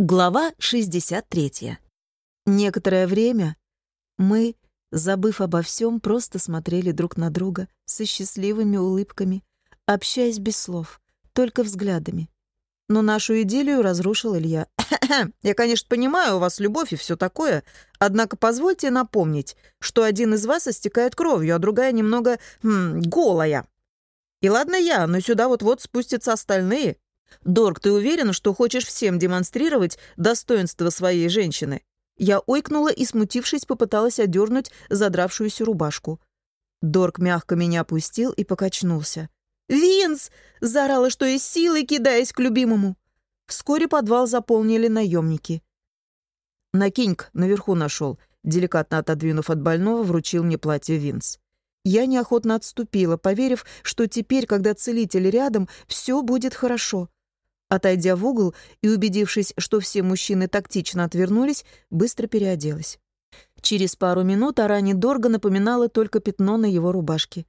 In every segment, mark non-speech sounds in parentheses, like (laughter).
Глава 63. Некоторое время мы, забыв обо всем, просто смотрели друг на друга со счастливыми улыбками, общаясь без слов, только взглядами. Но нашу идиллию разрушил Илья. (coughs) «Я, конечно, понимаю, у вас любовь и все такое, однако позвольте напомнить, что один из вас истекает кровью, а другая немного м, голая. И ладно я, но сюда вот-вот спустятся остальные, «Дорг, ты уверен, что хочешь всем демонстрировать достоинство своей женщины?» Я ойкнула и, смутившись, попыталась одернуть задравшуюся рубашку. Дорг мягко меня опустил и покачнулся. «Винс!» — заорала, что из силы, кидаясь к любимому. Вскоре подвал заполнили наемники. «Накинь-ка, наверху нашел», — деликатно отодвинув от больного, вручил мне платье Винс. Я неохотно отступила, поверив, что теперь, когда целитель рядом, все будет хорошо. Отойдя в угол и убедившись, что все мужчины тактично отвернулись, быстро переоделась. Через пару минут о ране Дорга напоминало только пятно на его рубашке.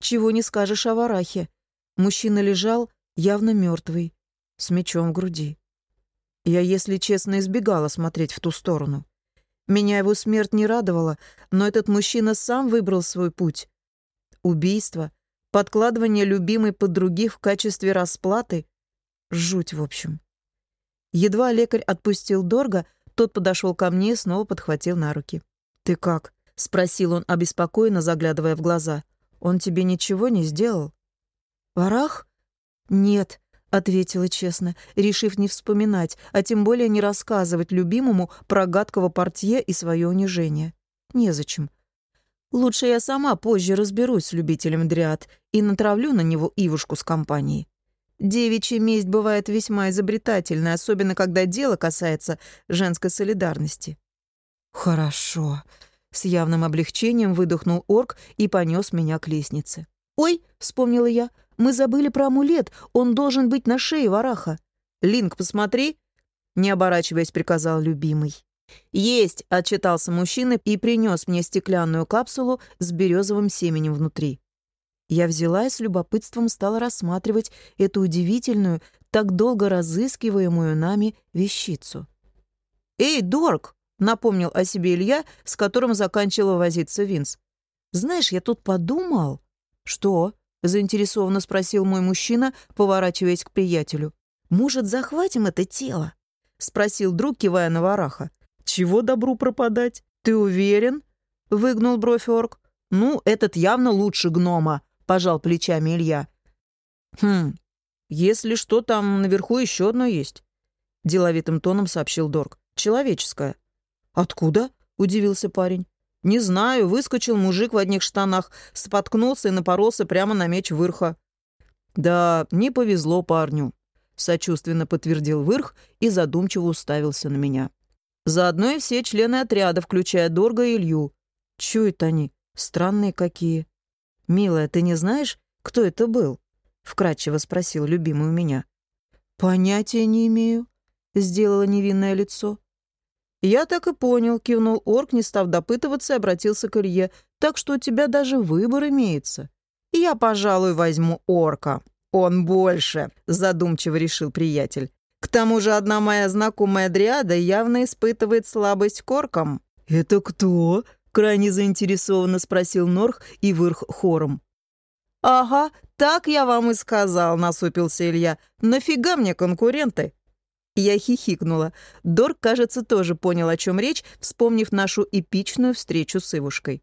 Чего не скажешь о Варахе. Мужчина лежал, явно мертвый, с мечом в груди. Я, если честно, избегала смотреть в ту сторону. Меня его смерть не радовала, но этот мужчина сам выбрал свой путь. Убийство, подкладывание любимой под других в качестве расплаты Жуть, в общем. Едва лекарь отпустил Дорга, тот подошел ко мне и снова подхватил на руки. «Ты как?» — спросил он, обеспокоенно заглядывая в глаза. «Он тебе ничего не сделал?» «Варах?» «Нет», — ответила честно, решив не вспоминать, а тем более не рассказывать любимому про гадкого портье и свое унижение. Незачем. Лучше я сама позже разберусь с любителем дриад и натравлю на него Ивушку с компанией. Девичья месть бывает весьма изобретательной, особенно когда дело касается женской солидарности. «Хорошо», — с явным облегчением выдохнул орк и понес меня к лестнице. «Ой», — вспомнила я, — «мы забыли про амулет, он должен быть на шее вараха». «Линк, посмотри», — не оборачиваясь, приказал любимый. «Есть!» — отчитался мужчина и принес мне стеклянную капсулу с березовым семенем внутри. Я взяла и с любопытством стала рассматривать эту удивительную, так долго разыскиваемую нами вещицу. «Эй, Дорг!» — напомнил о себе Илья, с которым заканчивал возиться Винс. «Знаешь, я тут подумал...» «Что?» — заинтересованно спросил мой мужчина, поворачиваясь к приятелю. «Может, захватим это тело?» — спросил друг, кивая на вараха. «Чего добру пропадать? Ты уверен?» — выгнул бровь орк. «Ну, этот явно лучше гнома», пожал плечами Илья. «Хм, если что, там наверху еще одно есть», — деловитым тоном сообщил Дорг. «Человеческое». «Откуда?» — удивился парень. «Не знаю, выскочил мужик в одних штанах, споткнулся и напоролся прямо на меч Вырха». «Да, не повезло парню», — сочувственно подтвердил Вырх и задумчиво уставился на меня. Заодно и все члены отряда, включая Дорга и Илью. Это они? Странные какие. «Милая, ты не знаешь, кто это был?» — вкратчиво спросил любимый у меня. «Понятия не имею», — сделала невинное лицо. «Я так и понял», — кивнул орк, не став допытываться, обратился к Илье. «Так что у тебя даже выбор имеется». «Я, пожалуй, возьму орка. Он больше», — задумчиво решил приятель. «К тому же одна моя знакомая дриада явно испытывает слабость к оркам». «Это кто?» Крайне заинтересованно спросил Норх и Вырх хором. «Ага, так я вам и сказал», — насупился Илья. «Нафига мне конкуренты?» Я хихикнула. Дорг, кажется, тоже понял, о чем речь, вспомнив нашу эпичную встречу с Ивушкой.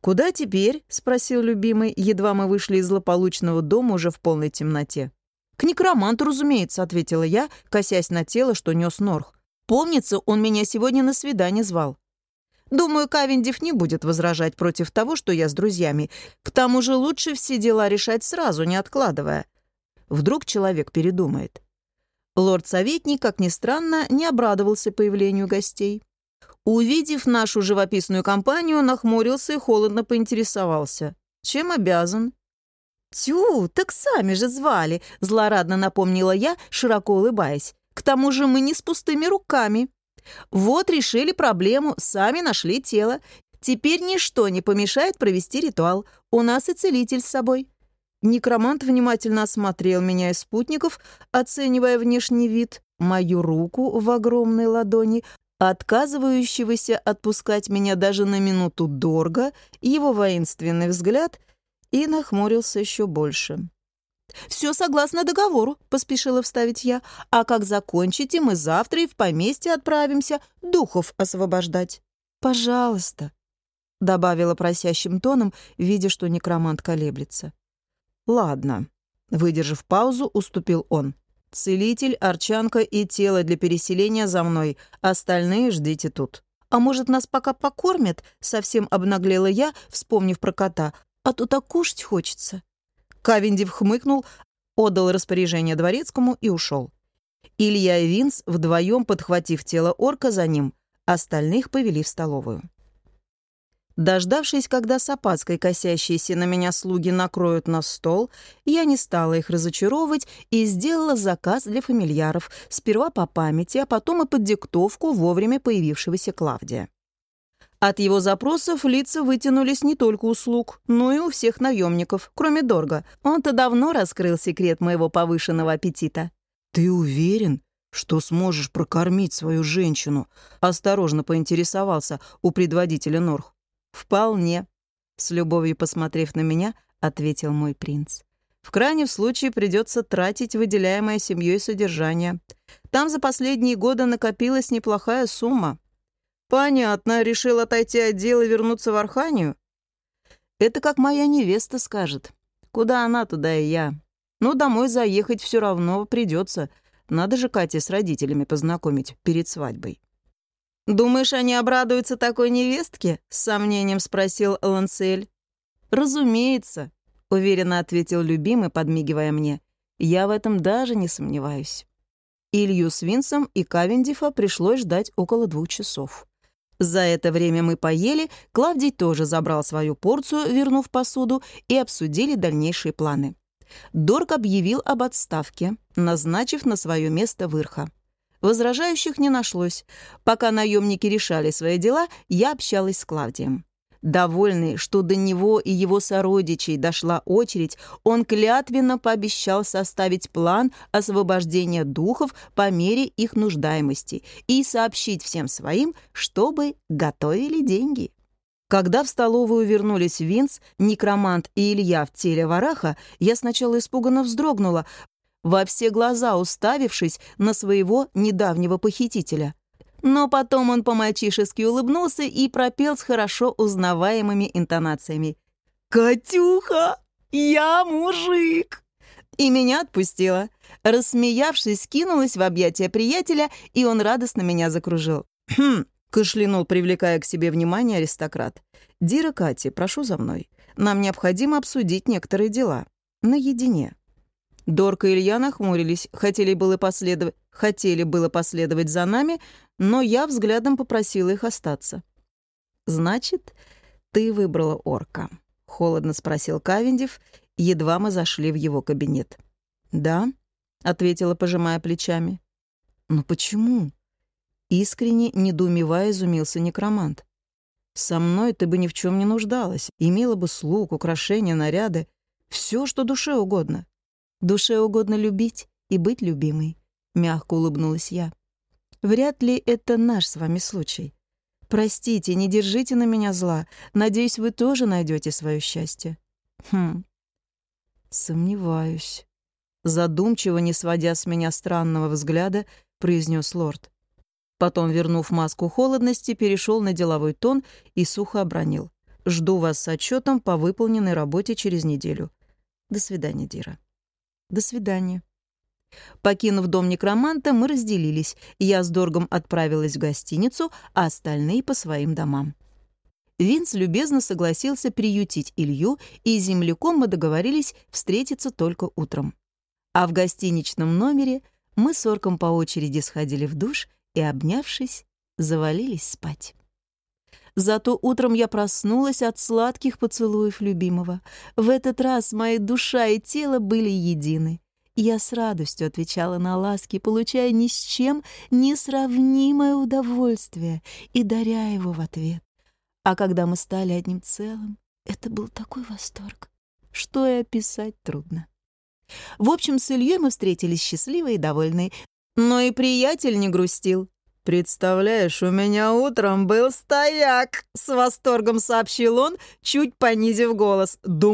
«Куда теперь?» — спросил любимый, едва мы вышли из злополучного дома уже в полной темноте. «К некроманту, разумеется», — ответила я, косясь на тело, что нес Норх. «Помнится, он меня сегодня на свидание звал». Думаю, Кавендив не будет возражать против того, что я с друзьями. К тому же лучше все дела решать сразу, не откладывая. Вдруг человек передумает. Лорд-советник, как ни странно, не обрадовался появлению гостей. Увидев нашу живописную компанию, нахмурился и холодно поинтересовался. «Чем обязан?» «Тю, так сами же звали», — злорадно напомнила я, широко улыбаясь. «К тому же мы не с пустыми руками». Вот решили проблему, сами нашли тело. Теперь ничто не помешает провести ритуал. У нас и целитель с собой». Некромант внимательно осмотрел меня и спутников, оценивая внешний вид. мою руку в огромной ладони, отказывающегося отпускать меня даже на минуту Дорга, его воинственный взгляд, и нахмурился еще больше. «Все согласно договору», — поспешила вставить я. «А как закончите, мы завтра и в поместье отправимся духов освобождать». «Пожалуйста», — добавила просящим тоном, видя, что некромант колеблется. «Ладно», — выдержав паузу, уступил он. «Целитель, арчанка и тело для переселения за мной. Остальные ждите тут». «А может, нас пока покормят?» — совсем обнаглела я, вспомнив про кота. «А то так кушать хочется». Кавендив хмыкнул, отдал распоряжение дворецкому и ушел. Илья и Винс, вдвоем подхватив тело орка за ним, остальных повели в столовую. Дождавшись, когда с опаской косящиеся на меня слуги накроют на стол, я не стала их разочаровывать и сделала заказ для фамильяров, сперва по памяти, а потом и под диктовку вовремя появившегося Клавдия. От его запросов лица вытянулись не только у слуг, но и у всех наемников, кроме Дорга. Он-то давно раскрыл секрет моего повышенного аппетита. «Ты уверен, что сможешь прокормить свою женщину?» — осторожно поинтересовался у предводителя Норх. «Вполне», — с любовью посмотрев на меня, ответил мой принц. «В крайнем случае придется тратить выделяемое семьей содержание. Там за последние годы накопилась неплохая сумма. «Понятно. Решил отойти от дела и вернуться в Арханию?» «Это как моя невеста скажет. Куда она, туда и я. Но домой заехать все равно придется. Надо же Кате с родителями познакомить перед свадьбой». «Думаешь, они обрадуются такой невестке?» — с сомнением спросил Лансель. «Разумеется», — уверенно ответил любимый, подмигивая мне. «Я в этом даже не сомневаюсь». Илью с Винсом и Кавендифа пришлось ждать около двух часов. За это время мы поели, Клавдий тоже забрал свою порцию, вернув посуду, и обсудили дальнейшие планы. Дорг объявил об отставке, назначив на свое место Вырха. Возражающих не нашлось. Пока наемники решали свои дела, я общалась с Клавдием. Довольный, что до него и его сородичей дошла очередь, он клятвенно пообещал составить план освобождения духов по мере их нуждаемости и сообщить всем своим, чтобы готовили деньги. Когда в столовую вернулись Винс, Некромант и Илья в теле вараха, я сначала испуганно вздрогнула, во все глаза уставившись на своего недавнего похитителя. Но потом он по-мальчишески улыбнулся и пропел с хорошо узнаваемыми интонациями. «Катюха, я мужик!» И меня отпустила. Рассмеявшись, кинулась в объятия приятеля, и он радостно меня закружил. «Хм!» — кашлянул, привлекая к себе внимание аристократ. «Дира Кати, прошу за мной. Нам необходимо обсудить некоторые дела. Наедине». Дорка и Илья нахмурились, хотели было, последов... хотели было последовать за нами, но я взглядом попросила их остаться. «Значит, ты выбрала орка?» — холодно спросил Кавендив, едва мы зашли в его кабинет. «Да», — ответила, пожимая плечами. «Но почему?» Искренне, недоумевая, изумился некромант. «Со мной ты бы ни в чем не нуждалась, имела бы слуг, украшения, наряды, все, что душе угодно. Душе угодно любить и быть любимой», — мягко улыбнулась я. Вряд ли это наш с вами случай. Простите, не держите на меня зла. Надеюсь, вы тоже найдете свое счастье. Хм. Сомневаюсь. Задумчиво, не сводя с меня странного взгляда, произнес лорд. Потом, вернув маску холодности, перешел на деловой тон и сухо обронил. «Жду вас с отчетом по выполненной работе через неделю. До свидания, Дира». «До свидания». Покинув дом некроманта, мы разделились. Я с Доргом отправилась в гостиницу, а остальные — по своим домам. Винс любезно согласился приютить Илью, и с земляком мы договорились встретиться только утром. А в гостиничном номере мы с Орком по очереди сходили в душ и, обнявшись, завалились спать. Зато утром я проснулась от сладких поцелуев любимого. В этот раз моя душа и тело были едины. Я с радостью отвечала на ласки, получая ни с чем несравнимое удовольствие и даря его в ответ. А когда мы стали одним целым, это был такой восторг, что и описать трудно. В общем, с Ильей мы встретились счастливые и довольные. Но и приятель не грустил. «Представляешь, у меня утром был стояк!» — с восторгом сообщил он, чуть понизив голос. «Думаю,